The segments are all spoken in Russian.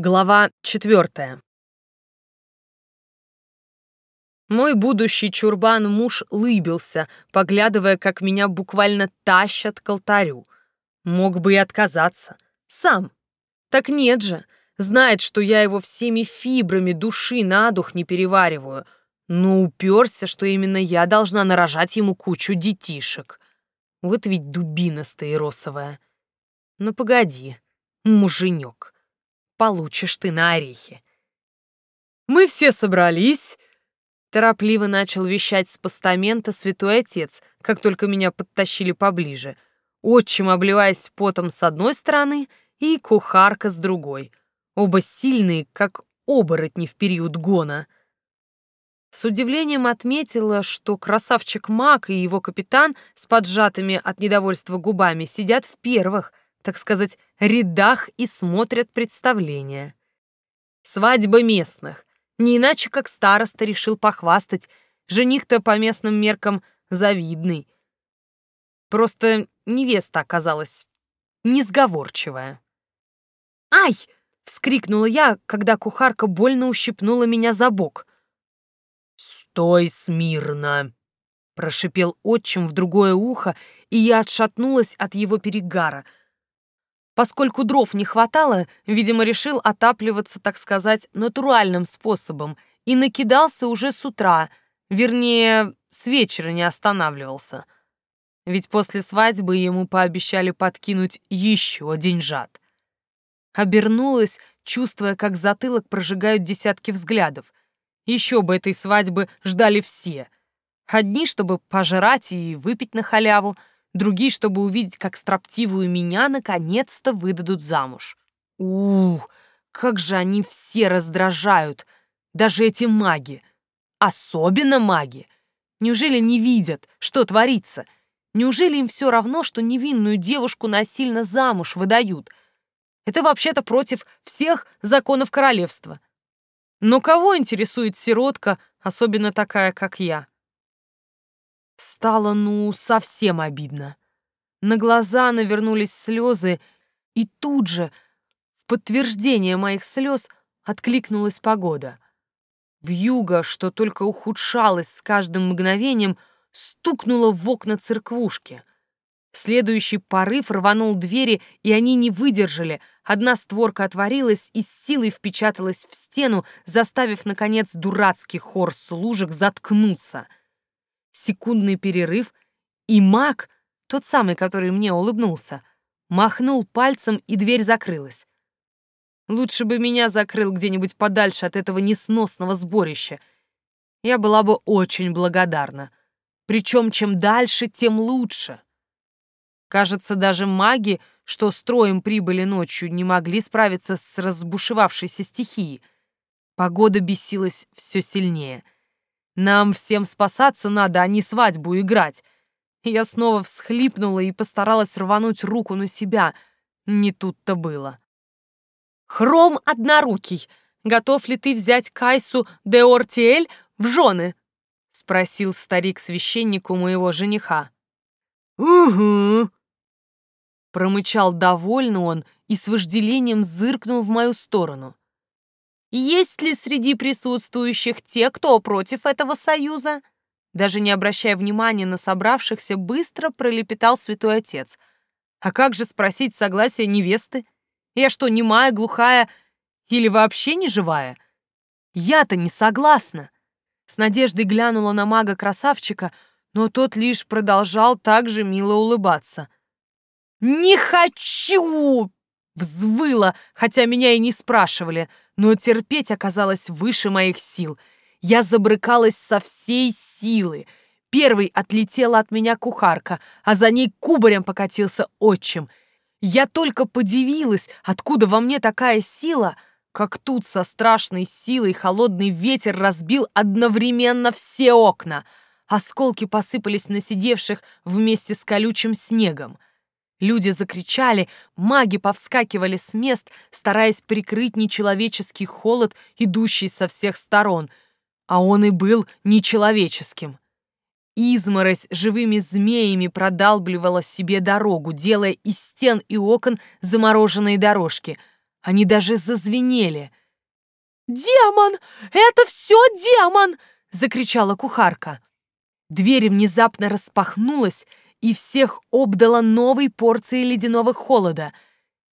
Глава четвертая. Мой будущий чурбан-муж лыбился, поглядывая, как меня буквально тащат к алтарю. Мог бы и отказаться. Сам. Так нет же. Знает, что я его всеми фибрами души на дух не перевариваю. Но уперся, что именно я должна нарожать ему кучу детишек. Вот ведь дубина стаиросовая. Ну погоди, муженек получишь ты на орехи. Мы все собрались, торопливо начал вещать с постамента святой отец, как только меня подтащили поближе, отчим обливаясь потом с одной стороны и кухарка с другой, оба сильные, как оборотни в период гона. С удивлением отметила, что красавчик Мак и его капитан с поджатыми от недовольства губами сидят в первых, так сказать, рядах и смотрят представления. Свадьба местных. Не иначе, как староста решил похвастать. Жених-то по местным меркам завидный. Просто невеста оказалась несговорчивая. «Ай!» — вскрикнула я, когда кухарка больно ущипнула меня за бок. «Стой смирно!» — прошипел отчим в другое ухо, и я отшатнулась от его перегара — Поскольку дров не хватало, видимо, решил отапливаться, так сказать, натуральным способом и накидался уже с утра, вернее, с вечера не останавливался. Ведь после свадьбы ему пообещали подкинуть еще деньжат. Обернулась, чувствуя, как затылок прожигают десятки взглядов. Еще бы этой свадьбы ждали все. Одни, чтобы пожрать и выпить на халяву, другие, чтобы увидеть, как строптивую меня наконец-то выдадут замуж. Ух, как же они все раздражают, даже эти маги. Особенно маги. Неужели не видят, что творится? Неужели им все равно, что невинную девушку насильно замуж выдают? Это вообще-то против всех законов королевства. Но кого интересует сиротка, особенно такая, как я? Стало, ну, совсем обидно. На глаза навернулись слезы, и тут же, в подтверждение моих слез, откликнулась погода. Вьюга, что только ухудшалась с каждым мгновением, стукнула в окна церквушки. Следующий порыв рванул двери, и они не выдержали. Одна створка отворилась и с силой впечаталась в стену, заставив, наконец, дурацкий хор служек заткнуться — секундный перерыв, и маг, тот самый, который мне улыбнулся, махнул пальцем, и дверь закрылась. Лучше бы меня закрыл где-нибудь подальше от этого несносного сборища. Я была бы очень благодарна. Причем чем дальше, тем лучше. Кажется, даже маги, что строем прибыли ночью, не могли справиться с разбушевавшейся стихией. Погода бесилась все сильнее — нам всем спасаться надо, а не свадьбу играть. Я снова всхлипнула и постаралась рвануть руку на себя. Не тут-то было. «Хром однорукий, готов ли ты взять Кайсу де Ортиэль в жены?» — спросил старик священнику моего жениха. «Угу», — промычал довольно он и с вожделением зыркнул в мою сторону. Есть ли среди присутствующих те, кто против этого союза? Даже не обращая внимания на собравшихся, быстро пролепетал святой отец. А как же спросить согласие невесты? Я что, немая, глухая или вообще не живая? Я-то не согласна. С надеждой глянула на мага-красавчика, но тот лишь продолжал так же мило улыбаться. «Не хочу!» — взвыла, хотя меня и не спрашивали — но терпеть оказалось выше моих сил. Я забрыкалась со всей силы. Первый отлетела от меня кухарка, а за ней кубарем покатился отчим. Я только подивилась, откуда во мне такая сила, как тут со страшной силой холодный ветер разбил одновременно все окна. Осколки посыпались на сидевших вместе с колючим снегом. Люди закричали, маги повскакивали с мест, стараясь прикрыть нечеловеческий холод, идущий со всех сторон. А он и был нечеловеческим. Изморозь живыми змеями продалбливала себе дорогу, делая из стен и окон замороженные дорожки. Они даже зазвенели. «Демон! Это все демон!» — закричала кухарка. Дверь внезапно распахнулась, и всех обдала новой порцией ледяного холода.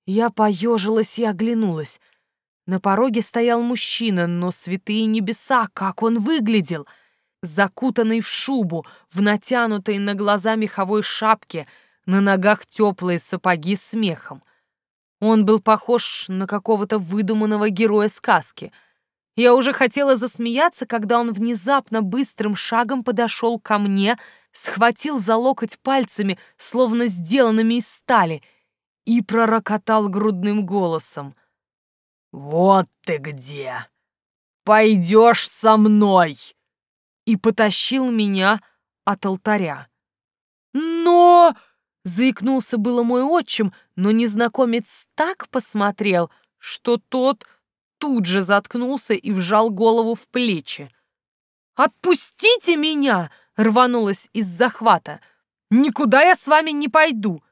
Я поежилась и оглянулась. На пороге стоял мужчина, но святые небеса, как он выглядел! Закутанный в шубу, в натянутой на глаза меховой шапке, на ногах теплые сапоги с мехом. Он был похож на какого-то выдуманного героя сказки. Я уже хотела засмеяться, когда он внезапно быстрым шагом подошел ко мне, схватил за локоть пальцами, словно сделанными из стали, и пророкотал грудным голосом. «Вот ты где! Пойдешь со мной!» И потащил меня от алтаря. «Но...» — заикнулся было мой отчим, но незнакомец так посмотрел, что тот тут же заткнулся и вжал голову в плечи. «Отпустите меня!» — рванулась из захвата. «Никуда я с вами не пойду!»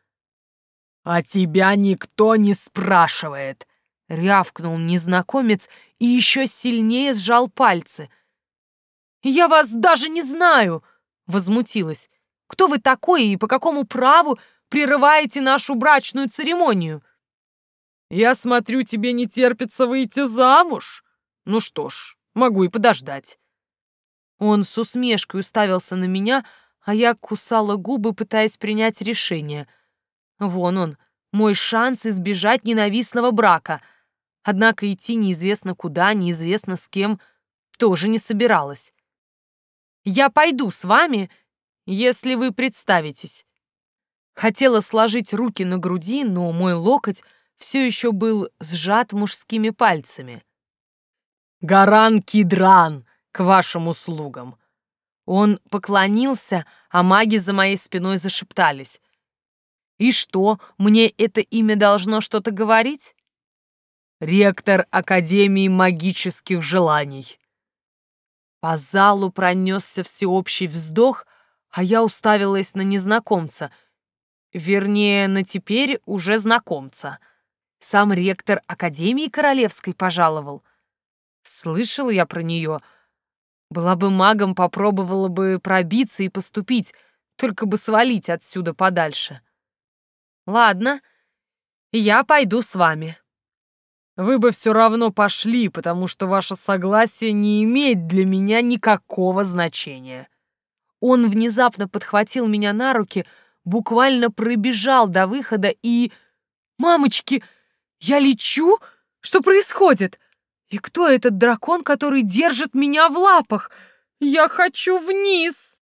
«А тебя никто не спрашивает!» — рявкнул незнакомец и еще сильнее сжал пальцы. «Я вас даже не знаю!» — возмутилась. «Кто вы такой и по какому праву прерываете нашу брачную церемонию?» «Я смотрю, тебе не терпится выйти замуж. Ну что ж, могу и подождать». Он с усмешкой уставился на меня, а я кусала губы, пытаясь принять решение. Вон он, мой шанс избежать ненавистного брака — Однако идти неизвестно куда, неизвестно с кем, тоже не собиралась. «Я пойду с вами, если вы представитесь». Хотела сложить руки на груди, но мой локоть все еще был сжат мужскими пальцами. «Гаран Кидран, к вашим услугам!» Он поклонился, а маги за моей спиной зашептались. «И что, мне это имя должно что-то говорить?» ректор Академии магических желаний. По залу пронесся всеобщий вздох, а я уставилась на незнакомца, вернее, на теперь уже знакомца. Сам ректор Академии Королевской пожаловал. Слышал я про нее. Была бы магом, попробовала бы пробиться и поступить, только бы свалить отсюда подальше. Ладно, я пойду с вами вы бы все равно пошли, потому что ваше согласие не имеет для меня никакого значения. Он внезапно подхватил меня на руки, буквально пробежал до выхода и... «Мамочки, я лечу? Что происходит? И кто этот дракон, который держит меня в лапах? Я хочу вниз!»